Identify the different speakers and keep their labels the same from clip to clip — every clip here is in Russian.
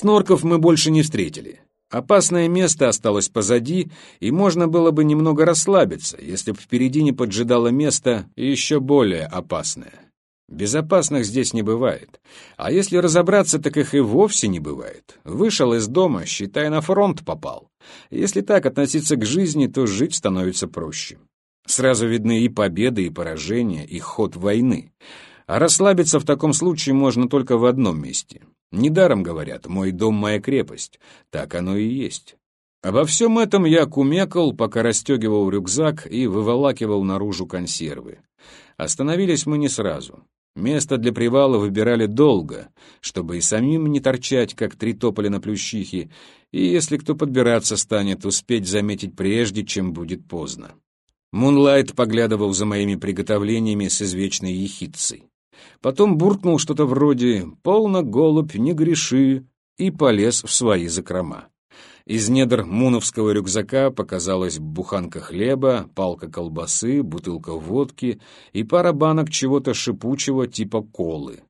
Speaker 1: Снорков мы больше не встретили. Опасное место осталось позади, и можно было бы немного расслабиться, если бы впереди не поджидало место еще более опасное. Безопасных здесь не бывает. А если разобраться, так их и вовсе не бывает. Вышел из дома, считай, на фронт попал. Если так относиться к жизни, то жить становится проще. Сразу видны и победы, и поражения, и ход войны. А расслабиться в таком случае можно только в одном месте Недаром говорят «мой дом — моя крепость». Так оно и есть. Обо всем этом я кумекал, пока расстегивал рюкзак и выволакивал наружу консервы. Остановились мы не сразу. Место для привала выбирали долго, чтобы и самим не торчать, как три тополя на плющихе, и если кто подбираться станет, успеть заметить прежде, чем будет поздно. Мунлайт поглядывал за моими приготовлениями с извечной ехидцей. Потом буркнул что-то вроде «полно, голубь, не греши» и полез в свои закрома. Из недр муновского рюкзака показалась буханка хлеба, палка колбасы, бутылка водки и пара банок чего-то шипучего типа колы.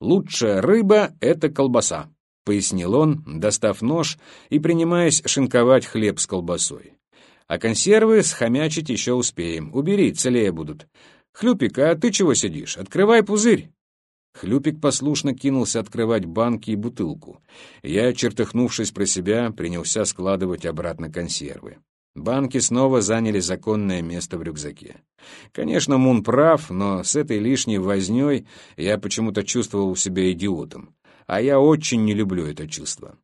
Speaker 1: «Лучшая рыба — это колбаса», — пояснил он, достав нож и принимаясь шинковать хлеб с колбасой. «А консервы схомячить еще успеем. Убери, целее будут. «Хлюпик, а ты чего сидишь? Открывай пузырь!» Хлюпик послушно кинулся открывать банки и бутылку. Я, чертыхнувшись про себя, принялся складывать обратно консервы. Банки снова заняли законное место в рюкзаке. Конечно, Мун прав, но с этой лишней вознёй я почему-то чувствовал себя идиотом. А я очень не люблю это чувство.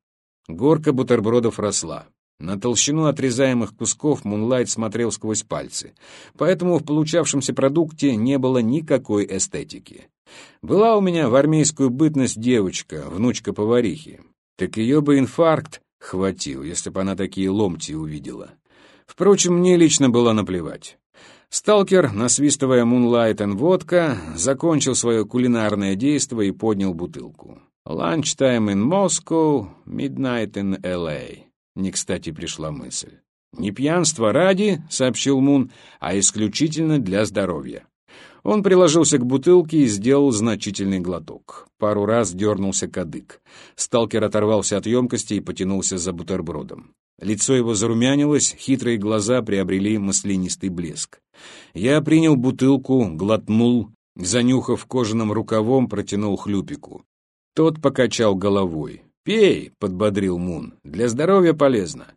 Speaker 1: Горка бутербродов росла. На толщину отрезаемых кусков Мунлайт смотрел сквозь пальцы, поэтому в получавшемся продукте не было никакой эстетики. Была у меня в армейскую бытность девочка, внучка поварихи. Так ее бы инфаркт хватил, если бы она такие ломти увидела. Впрочем, мне лично было наплевать. Сталкер, насвистывая «Moonlight and водка», закончил свое кулинарное действие и поднял бутылку. «Lunchtime in Moscow, midnight in L.A.» Не кстати пришла мысль. «Не пьянство ради», — сообщил Мун, — «а исключительно для здоровья». Он приложился к бутылке и сделал значительный глоток. Пару раз дернулся кадык. Сталкер оторвался от емкости и потянулся за бутербродом. Лицо его зарумянилось, хитрые глаза приобрели маслянистый блеск. Я принял бутылку, глотнул, занюхав кожаным рукавом, протянул хлюпику. Тот покачал головой. «Пей», — подбодрил Мун, — «для здоровья полезно.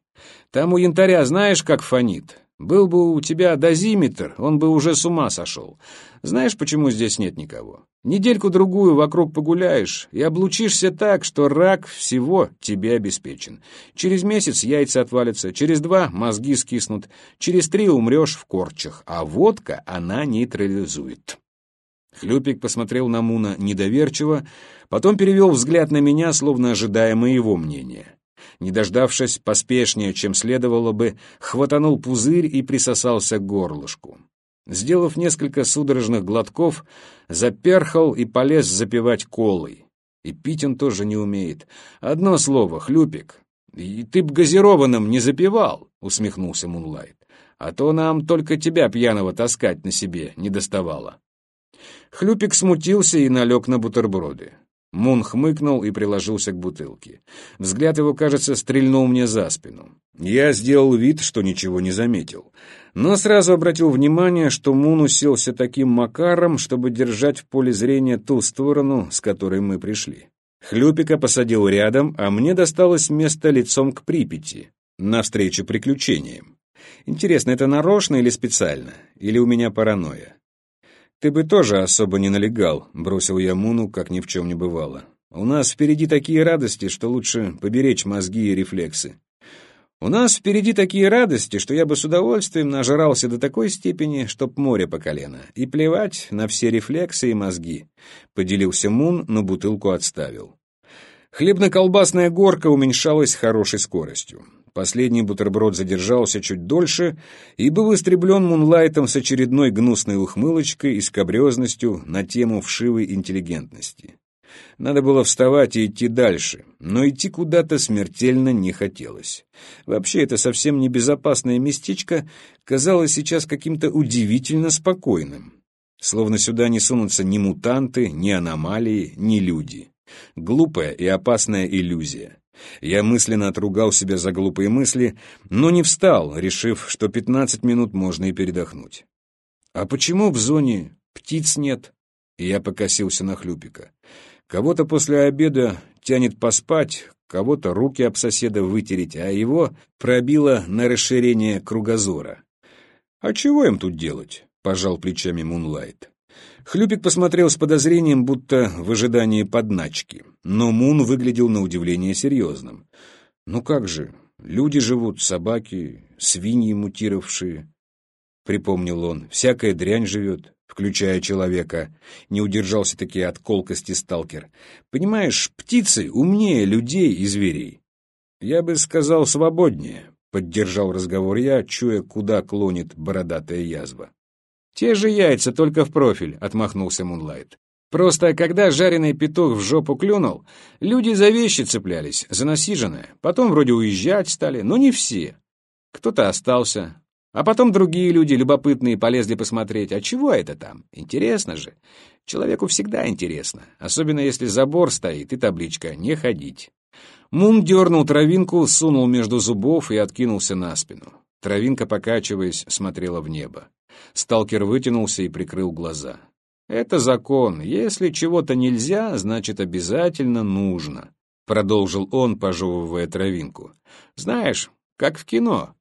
Speaker 1: Там у янтаря знаешь, как фонит? Был бы у тебя дозиметр, он бы уже с ума сошел. Знаешь, почему здесь нет никого? Недельку-другую вокруг погуляешь и облучишься так, что рак всего тебе обеспечен. Через месяц яйца отвалятся, через два мозги скиснут, через три умрешь в корчах, а водка она нейтрализует». Хлюпик посмотрел на Муна недоверчиво, потом перевел взгляд на меня, словно ожидая моего мнения. Не дождавшись поспешнее, чем следовало бы, хватанул пузырь и присосался к горлышку. Сделав несколько судорожных глотков, заперхал и полез запивать колой. И пить он тоже не умеет. Одно слово — хлюпик. «И ты б газированным не запивал», — усмехнулся Мунлайт. «А то нам только тебя пьяного таскать на себе не доставало». Хлюпик смутился и налег на бутерброды. Мун хмыкнул и приложился к бутылке. Взгляд его, кажется, стрельнул мне за спину. Я сделал вид, что ничего не заметил. Но сразу обратил внимание, что Мун уселся таким макаром, чтобы держать в поле зрения ту сторону, с которой мы пришли. Хлюпика посадил рядом, а мне досталось место лицом к Припяти, навстречу приключениям. Интересно, это нарочно или специально? Или у меня паранойя? «Ты бы тоже особо не налегал», — бросил я Муну, как ни в чем не бывало. «У нас впереди такие радости, что лучше поберечь мозги и рефлексы». «У нас впереди такие радости, что я бы с удовольствием нажрался до такой степени, чтоб море по колено, и плевать на все рефлексы и мозги», — поделился Мун, но бутылку отставил. Хлебно-колбасная горка уменьшалась хорошей скоростью. Последний бутерброд задержался чуть дольше и был истреблен Мунлайтом с очередной гнусной ухмылочкой и скобрезностью на тему вшивой интеллигентности. Надо было вставать и идти дальше, но идти куда-то смертельно не хотелось. Вообще, это совсем небезопасное местечко казалось сейчас каким-то удивительно спокойным. Словно сюда не сунутся ни мутанты, ни аномалии, ни люди. Глупая и опасная иллюзия. Я мысленно отругал себя за глупые мысли, но не встал, решив, что пятнадцать минут можно и передохнуть. «А почему в зоне птиц нет?» И я покосился на Хлюпика. Кого-то после обеда тянет поспать, кого-то руки об соседа вытереть, а его пробило на расширение кругозора. «А чего им тут делать?» — пожал плечами Мунлайт. Хлюпик посмотрел с подозрением, будто в ожидании подначки, но Мун выглядел на удивление серьезным. «Ну как же, люди живут, собаки, свиньи мутировавшие», — припомнил он, — «всякая дрянь живет, включая человека», — не удержался-таки от колкости сталкер. «Понимаешь, птицы умнее людей и зверей». «Я бы сказал, свободнее», — поддержал разговор я, чуя, куда клонит бородатая язва. «Те же яйца, только в профиль», — отмахнулся Мунлайт. «Просто когда жареный петух в жопу клюнул, люди за вещи цеплялись, за насиженное. Потом вроде уезжать стали, но не все. Кто-то остался. А потом другие люди, любопытные, полезли посмотреть, а чего это там? Интересно же. Человеку всегда интересно, особенно если забор стоит и табличка «Не ходить». Мун дернул травинку, сунул между зубов и откинулся на спину. Травинка, покачиваясь, смотрела в небо. Сталкер вытянулся и прикрыл глаза. «Это закон. Если чего-то нельзя, значит, обязательно нужно», — продолжил он, пожевывая травинку. «Знаешь, как в кино.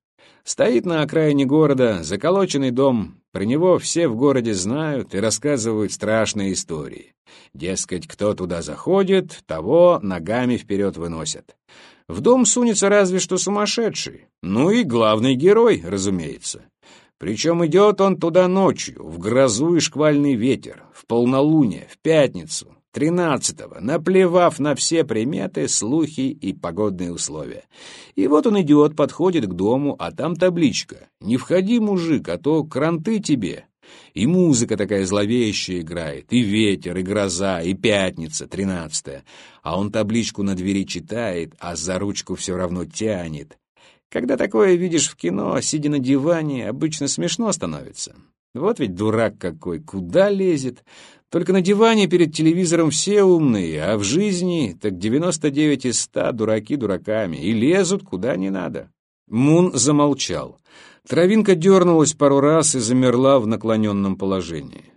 Speaker 1: Стоит на окраине города заколоченный дом, про него все в городе знают и рассказывают страшные истории. Дескать, кто туда заходит, того ногами вперед выносят. В дом сунется разве что сумасшедший. Ну и главный герой, разумеется. Причем идет он туда ночью, в грозу и шквальный ветер, в полнолуние, в пятницу, тринадцатого, наплевав на все приметы, слухи и погодные условия. И вот он идет, подходит к дому, а там табличка «Не входи, мужик, а то кранты тебе». И музыка такая зловещая играет, и ветер, и гроза, и пятница, тринадцатая. А он табличку на двери читает, а за ручку все равно тянет. Когда такое видишь в кино, сидя на диване, обычно смешно становится. Вот ведь дурак какой, куда лезет? Только на диване перед телевизором все умные, а в жизни так 99 из 100 дураки дураками и лезут куда не надо. Мун замолчал. Травинка дернулась пару раз и замерла в наклоненном положении.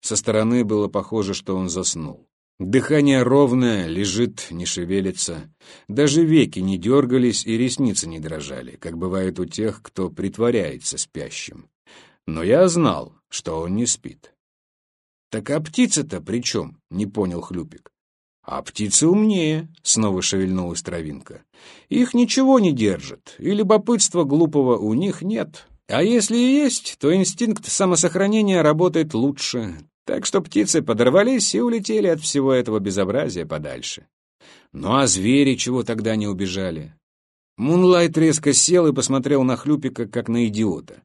Speaker 1: Со стороны было похоже, что он заснул. Дыхание ровное, лежит, не шевелится. Даже веки не дергались и ресницы не дрожали, как бывает у тех, кто притворяется спящим. Но я знал, что он не спит. «Так а птица-то при чем?» — не понял Хлюпик. «А птицы умнее», — снова шевельнулась травинка. «Их ничего не держит, и любопытства глупого у них нет. А если и есть, то инстинкт самосохранения работает лучше, так что птицы подорвались и улетели от всего этого безобразия подальше. Ну а звери чего тогда не убежали? Мунлайт резко сел и посмотрел на Хлюпика, как на идиота.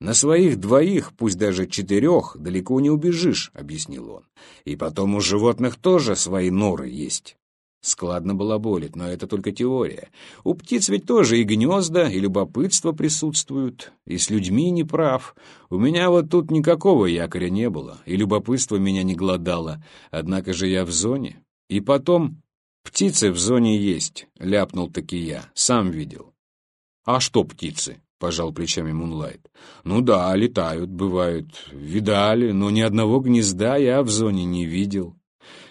Speaker 1: «На своих двоих, пусть даже четырех, далеко не убежишь», — объяснил он. «И потом у животных тоже свои норы есть». Складно балаболит, но это только теория. У птиц ведь тоже и гнезда, и любопытство присутствуют, и с людьми не прав. У меня вот тут никакого якоря не было, и любопытство меня не глодало, однако же я в зоне. И потом, птицы в зоне есть, ляпнул таки я, сам видел. А что птицы? — пожал плечами Мунлайт. «Ну да, летают, бывают. Видали, но ни одного гнезда я в зоне не видел.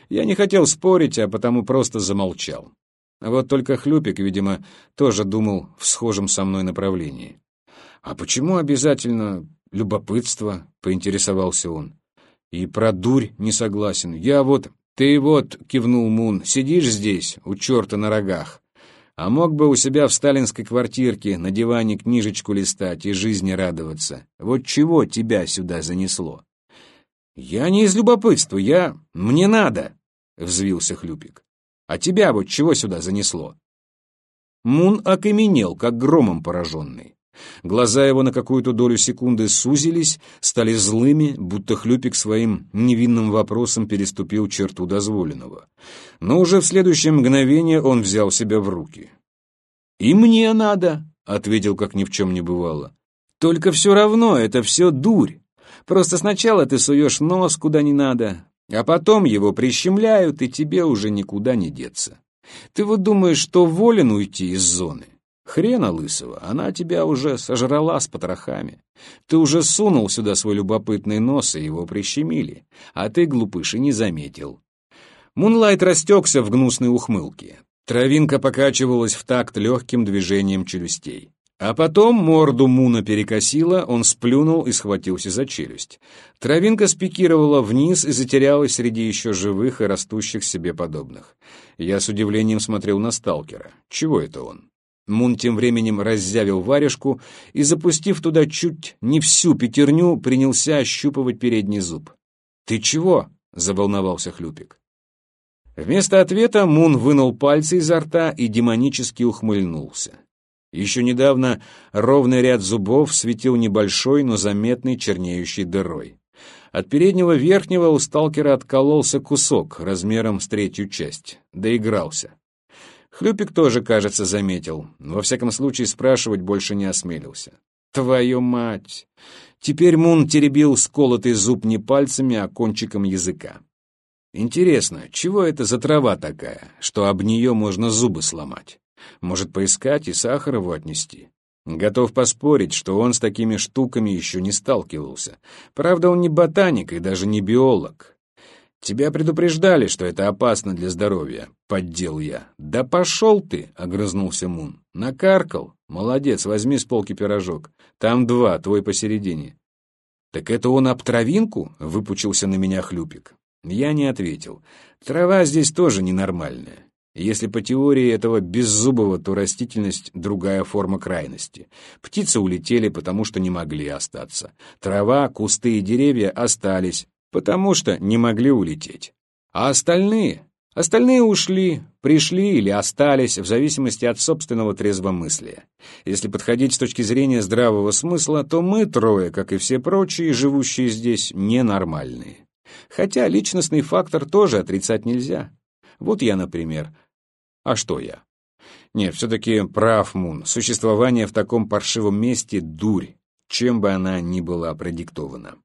Speaker 1: Я не хотел спорить, а потому просто замолчал. Вот только Хлюпик, видимо, тоже думал в схожем со мной направлении. «А почему обязательно любопытство?» — поинтересовался он. «И про дурь не согласен. Я вот...» «Ты вот», — кивнул Мун, — «сидишь здесь, у черта на рогах, а мог бы у себя в сталинской квартирке на диване книжечку листать и жизни радоваться. Вот чего тебя сюда занесло?» «Я не из любопытства, я... Мне надо!» — взвился Хлюпик. «А тебя вот чего сюда занесло?» Мун окаменел, как громом пораженный. Глаза его на какую-то долю секунды сузились, стали злыми, будто Хлюпик своим невинным вопросом переступил черту дозволенного. Но уже в следующее мгновение он взял себя в руки. «И мне надо», — ответил, как ни в чем не бывало. «Только все равно это все дурь. Просто сначала ты суешь нос куда не надо, а потом его прищемляют, и тебе уже никуда не деться. Ты вот думаешь, что волен уйти из зоны? Хрена лысого, она тебя уже сожрала с потрохами. Ты уже сунул сюда свой любопытный нос, и его прищемили, а ты, глупыш, и не заметил. Мунлайт растекся в гнусной ухмылке. Травинка покачивалась в такт легким движением челюстей. А потом морду Муна перекосила, он сплюнул и схватился за челюсть. Травинка спикировала вниз и затерялась среди еще живых и растущих себе подобных. Я с удивлением смотрел на сталкера. Чего это он? Мун тем временем раззявил варежку и, запустив туда чуть не всю пятерню, принялся ощупывать передний зуб. «Ты чего?» — заволновался Хлюпик. Вместо ответа Мун вынул пальцы изо рта и демонически ухмыльнулся. Еще недавно ровный ряд зубов светил небольшой, но заметной чернеющей дырой. От переднего верхнего у сталкера откололся кусок размером с третью часть. Доигрался. Хлюпик тоже, кажется, заметил. Во всяком случае, спрашивать больше не осмелился. «Твою мать!» Теперь Мун теребил сколотый зуб не пальцами, а кончиком языка. Интересно, чего это за трава такая, что об нее можно зубы сломать? Может, поискать и Сахарову отнести? Готов поспорить, что он с такими штуками еще не сталкивался. Правда, он не ботаник и даже не биолог. Тебя предупреждали, что это опасно для здоровья, поддел я. Да пошел ты, огрызнулся Мун. Накаркал. Молодец, возьми с полки пирожок. Там два, твой посередине. Так это он об травинку? Выпучился на меня хлюпик. Я не ответил. Трава здесь тоже ненормальная. Если по теории этого беззубого, то растительность — другая форма крайности. Птицы улетели, потому что не могли остаться. Трава, кусты и деревья остались, потому что не могли улететь. А остальные? Остальные ушли, пришли или остались, в зависимости от собственного трезвомыслия. Если подходить с точки зрения здравого смысла, то мы трое, как и все прочие, живущие здесь, ненормальные. Хотя личностный фактор тоже отрицать нельзя. Вот я, например, а что я? Нет, все-таки прав Мун. Существование в таком паршивом месте — дурь, чем бы она ни была продиктована.